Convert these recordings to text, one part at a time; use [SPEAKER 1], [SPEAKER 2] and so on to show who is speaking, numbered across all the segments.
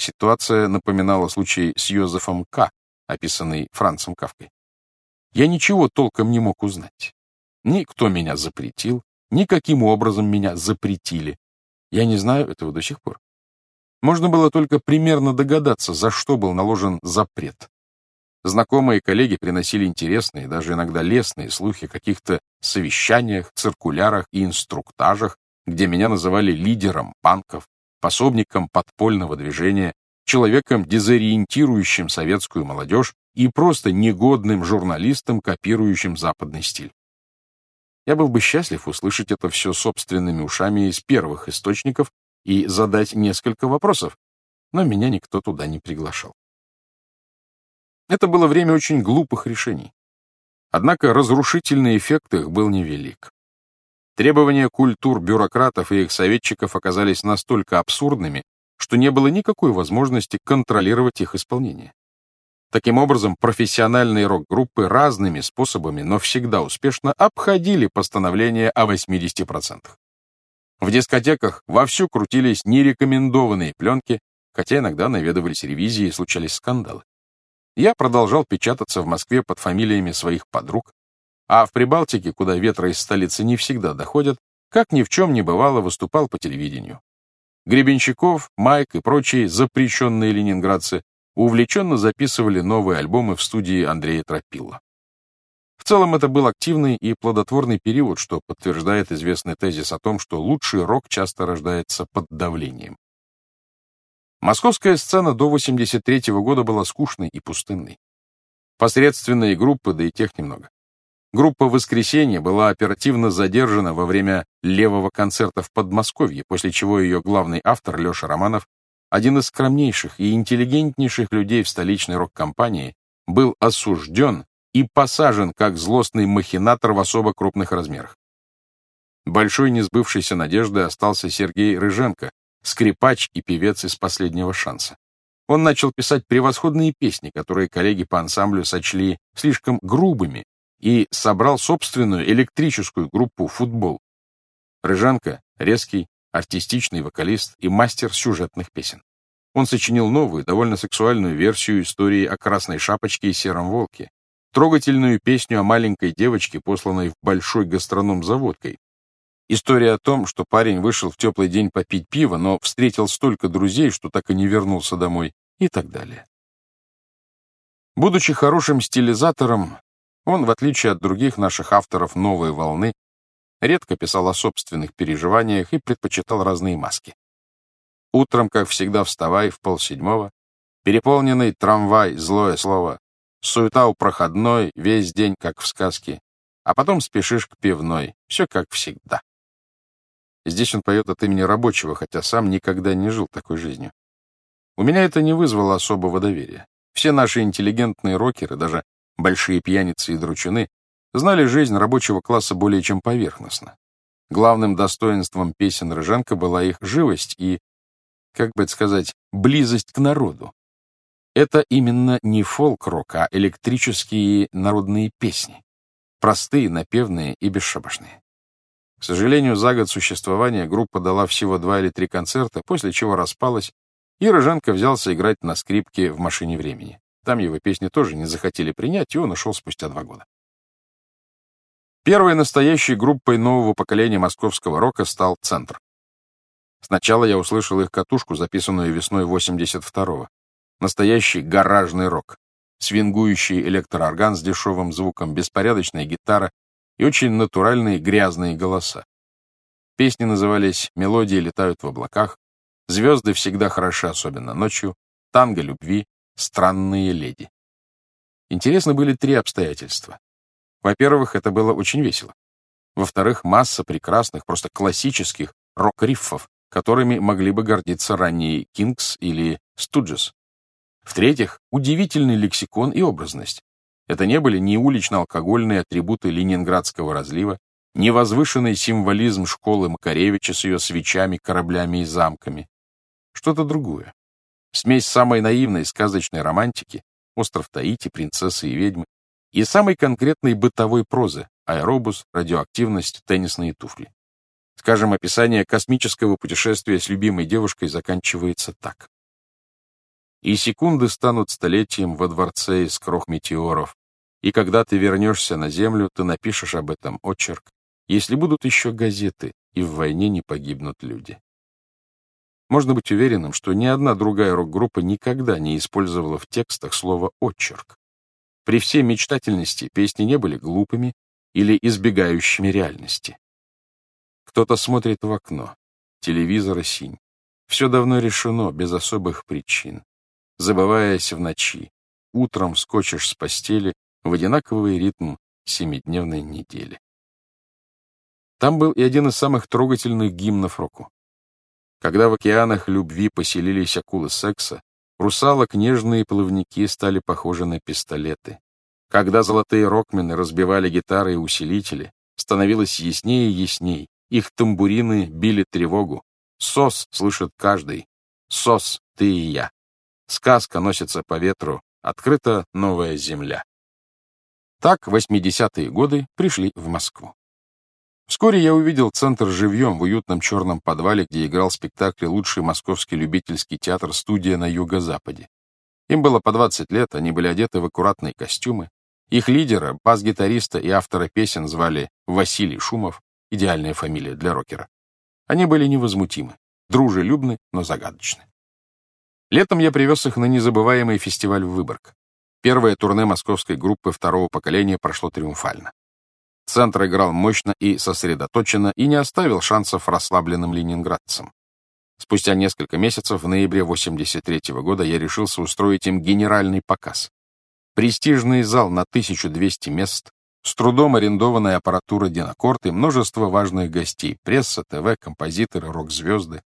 [SPEAKER 1] Ситуация напоминала случай с Йозефом К., описанный Францем Кавкой. Я ничего толком не мог узнать. Ни кто меня запретил, ни каким образом меня запретили. Я не знаю этого до сих пор. Можно было только примерно догадаться, за что был наложен запрет. Знакомые коллеги приносили интересные, даже иногда лестные слухи о каких-то совещаниях, циркулярах и инструктажах, где меня называли лидером банков, пособником подпольного движения, человеком, дезориентирующим советскую молодежь и просто негодным журналистом, копирующим западный стиль. Я был бы счастлив услышать это все собственными ушами из первых источников и задать несколько вопросов, но меня никто туда не приглашал. Это было время очень глупых решений. Однако разрушительный эффект их был невелик. Требования культур бюрократов и их советчиков оказались настолько абсурдными, что не было никакой возможности контролировать их исполнение. Таким образом, профессиональные рок-группы разными способами, но всегда успешно обходили постановление о 80%. В дискотеках вовсю крутились нерекомендованные пленки, хотя иногда наведывались ревизии и случались скандалы. Я продолжал печататься в Москве под фамилиями своих подруг, а в Прибалтике, куда ветра из столицы не всегда доходят, как ни в чем не бывало, выступал по телевидению. Гребенщиков, Майк и прочие запрещенные ленинградцы увлеченно записывали новые альбомы в студии Андрея Тропила. В целом это был активный и плодотворный период, что подтверждает известный тезис о том, что лучший рок часто рождается под давлением. Московская сцена до 83 -го года была скучной и пустынной. Посредственные группы, да и тех немного. Группа «Воскресенье» была оперативно задержана во время левого концерта в Подмосковье, после чего ее главный автор Леша Романов, один из скромнейших и интеллигентнейших людей в столичной рок-компании, был осужден и посажен как злостный махинатор в особо крупных размерах. Большой несбывшейся надеждой остался Сергей Рыженко, скрипач и певец из «Последнего шанса». Он начал писать превосходные песни, которые коллеги по ансамблю сочли слишком грубыми и собрал собственную электрическую группу «Футбол». Рыжанка — резкий, артистичный вокалист и мастер сюжетных песен. Он сочинил новую, довольно сексуальную версию истории о Красной Шапочке и Сером Волке, трогательную песню о маленькой девочке, посланной в большой гастроном за водкой. История о том, что парень вышел в теплый день попить пиво, но встретил столько друзей, что так и не вернулся домой, и так далее. Будучи хорошим стилизатором, он, в отличие от других наших авторов «Новой волны», редко писал о собственных переживаниях и предпочитал разные маски. Утром, как всегда, вставай в полседьмого, переполненный трамвай, злое слово, суета у проходной, весь день, как в сказке, а потом спешишь к пивной, все как всегда. Здесь он поет от имени рабочего, хотя сам никогда не жил такой жизнью. У меня это не вызвало особого доверия. Все наши интеллигентные рокеры, даже большие пьяницы и дручуны, знали жизнь рабочего класса более чем поверхностно. Главным достоинством песен Рыженко была их живость и, как бы это сказать, близость к народу. Это именно не фолк-рок, а электрические народные песни. Простые, напевные и бесшабашные. К сожалению, за год существования группа дала всего два или три концерта, после чего распалась, и Рыженко взялся играть на скрипке в «Машине времени». Там его песни тоже не захотели принять, и он ушел спустя два года. Первой настоящей группой нового поколения московского рока стал «Центр». Сначала я услышал их катушку, записанную весной 82-го. Настоящий гаражный рок. Свингующий электроорган с дешевым звуком, беспорядочная гитара и очень натуральные грязные голоса. Песни назывались «Мелодии летают в облаках», «Звезды всегда хороши, особенно ночью», «Танго любви», «Странные леди». Интересны были три обстоятельства. Во-первых, это было очень весело. Во-вторых, масса прекрасных, просто классических рок-риффов, которыми могли бы гордиться ранние Кингс или Студжес. В-третьих, удивительный лексикон и образность. Это не были ни улично-алкогольные атрибуты ленинградского разлива, ни возвышенный символизм школы Макаревича с ее свечами, кораблями и замками. Что-то другое. Смесь самой наивной сказочной романтики, остров Таити, принцессы и ведьмы, и самой конкретной бытовой прозы — аэробус, радиоактивность, теннисные туфли. Скажем, описание космического путешествия с любимой девушкой заканчивается так. и секунды станут столетием во дворце из крох метеоров, и когда ты вернешься на землю, ты напишешь об этом очерк, если будут еще газеты, и в войне не погибнут люди. Можно быть уверенным, что ни одна другая рок-группа никогда не использовала в текстах слово «очерк». При всей мечтательности песни не были глупыми или избегающими реальности. Кто-то смотрит в окно, телевизор синь. Все давно решено, без особых причин. Забываясь в ночи, утром скочишь с постели в одинаковый ритм семидневной недели. Там был и один из самых трогательных гимнов року. Когда в океанах любви поселились акулы секса, русалок нежные плавники стали похожи на пистолеты. Когда золотые рокмены разбивали гитары и усилители, становилось яснее и ясней. Их тамбурины били тревогу. Сос слышит каждый. Сос, ты и я. Сказка носится по ветру. Открыта новая земля. Так 80-е годы пришли в Москву. Вскоре я увидел центр живьем в уютном черном подвале, где играл спектакли лучший московский любительский театр «Студия на юго-западе». Им было по 20 лет, они были одеты в аккуратные костюмы. Их лидера, бас-гитариста и автора песен звали Василий Шумов, идеальная фамилия для рокера. Они были невозмутимы, дружелюбны, но загадочны. Летом я привез их на незабываемый фестиваль в Выборг. Первое турне московской группы второго поколения прошло триумфально. Центр играл мощно и сосредоточенно и не оставил шансов расслабленным ленинградцам. Спустя несколько месяцев, в ноябре 83 -го года, я решился устроить им генеральный показ. Престижный зал на 1200 мест, с трудом арендованная аппаратура Динакорд и множество важных гостей, пресса, ТВ, композиторы, рок-звезды.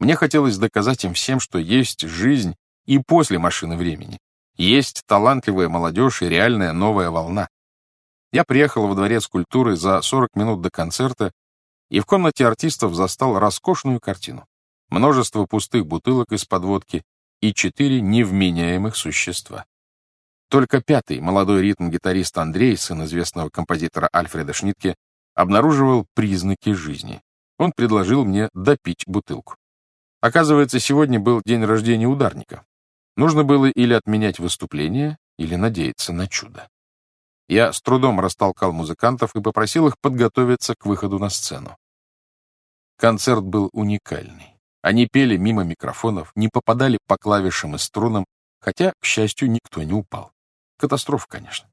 [SPEAKER 1] Мне хотелось доказать им всем, что есть жизнь и после машины времени. Есть талантливая молодежь и реальная новая волна. Я приехал во Дворец культуры за 40 минут до концерта и в комнате артистов застал роскошную картину. Множество пустых бутылок из-под водки и четыре невменяемых существа. Только пятый, молодой ритм-гитарист Андрей, сын известного композитора Альфреда Шнитке, обнаруживал признаки жизни. Он предложил мне допить бутылку. Оказывается, сегодня был день рождения ударника. Нужно было или отменять выступление, или надеяться на чудо. Я с трудом растолкал музыкантов и попросил их подготовиться к выходу на сцену. Концерт был уникальный. Они пели мимо микрофонов, не попадали по клавишам и струнам, хотя, к счастью, никто не упал. Катастрофа, конечно.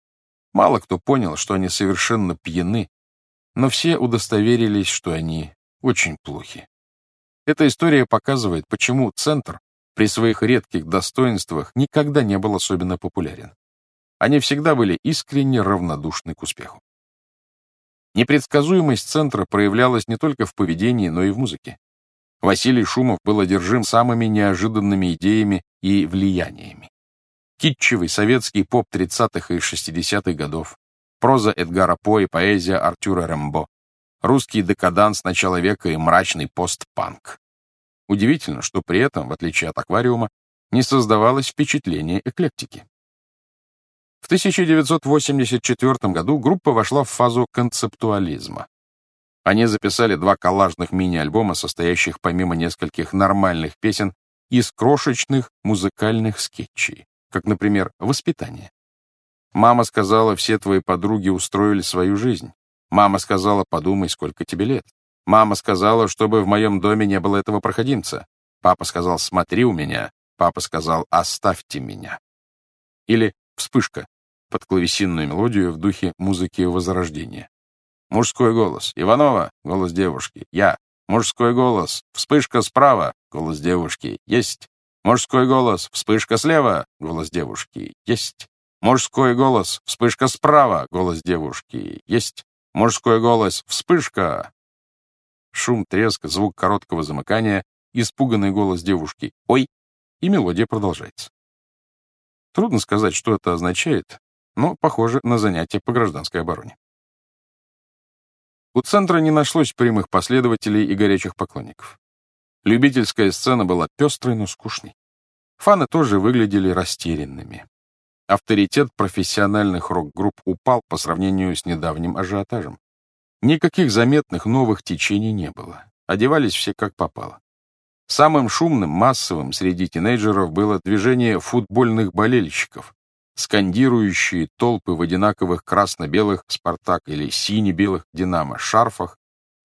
[SPEAKER 1] Мало кто понял, что они совершенно пьяны, но все удостоверились, что они очень плохи. Эта история показывает, почему Центр при своих редких достоинствах никогда не был особенно популярен. Они всегда были искренне равнодушны к успеху. Непредсказуемость центра проявлялась не только в поведении, но и в музыке. Василий Шумов был одержим самыми неожиданными идеями и влияниями. Китчевый советский поп 30-х и 60-х годов, проза Эдгара По и поэзия Артюра Рембо, русский декаданс начала века и мрачный постпанк. Удивительно, что при этом, в отличие от аквариума, не создавалось впечатление эклектики. В 1984 году группа вошла в фазу концептуализма. Они записали два коллажных мини-альбома, состоящих помимо нескольких нормальных песен из крошечных музыкальных скетчей, как, например, «Воспитание». Мама сказала, все твои подруги устроили свою жизнь. Мама сказала, подумай, сколько тебе лет. Мама сказала, чтобы в моем доме не было этого проходимца. Папа сказал, смотри у меня. Папа сказал, оставьте меня. Или «Вспышка» под клавесинную мелодию в духе музыки Возрождения. Мужской голос. Иванова. Голос девушки. Я. Мужской голос. Вспышка справа. Голос девушки. Есть. Мужской голос. Вспышка слева. Голос девушки. Есть. Мужской голос. Вспышка справа. Голос девушки. Есть. Мужской голос. Вспышка. Шум, треск, звук короткого замыкания, испуганный голос девушки. Ой! И мелодия продолжается. Трудно сказать, что это означает, но похоже на занятие по гражданской обороне. У центра не нашлось прямых последователей и горячих поклонников. Любительская сцена была пестрой, но скучной. Фаны тоже выглядели растерянными. Авторитет профессиональных рок-групп упал по сравнению с недавним ажиотажем. Никаких заметных новых течений не было. Одевались все как попало. Самым шумным, массовым среди тинейджеров было движение футбольных болельщиков, скандирующие толпы в одинаковых красно-белых «Спартак» или сине-белых «Динамо» шарфах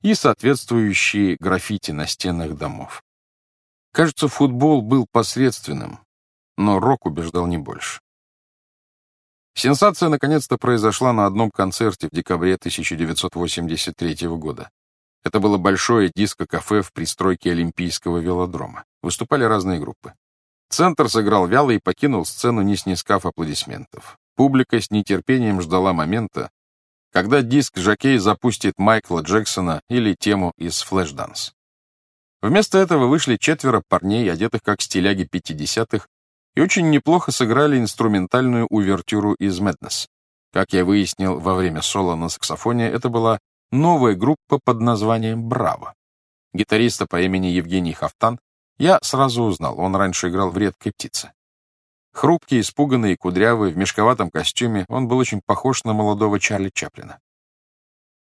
[SPEAKER 1] и соответствующие граффити на стенах домов. Кажется, футбол был посредственным, но рок убеждал не больше. Сенсация наконец-то произошла на одном концерте в декабре 1983 года. Это было большое диско-кафе в пристройке Олимпийского велодрома. Выступали разные группы. Центр сыграл вяло и покинул сцену, не снискав аплодисментов. Публика с нетерпением ждала момента, когда диск Жакей запустит Майкла Джексона или тему из «Флэшданс». Вместо этого вышли четверо парней, одетых как стиляги 50-х, и очень неплохо сыграли инструментальную увертюру из «Мэднесс». Как я выяснил во время соло на саксофоне, это была новая группа под названием «Браво». Гитариста по имени Евгений Хафтан я сразу узнал, он раньше играл в «Редкой птице». Хрупкий, испуганный и кудрявый, в мешковатом костюме, он был очень похож на молодого Чарли Чаплина.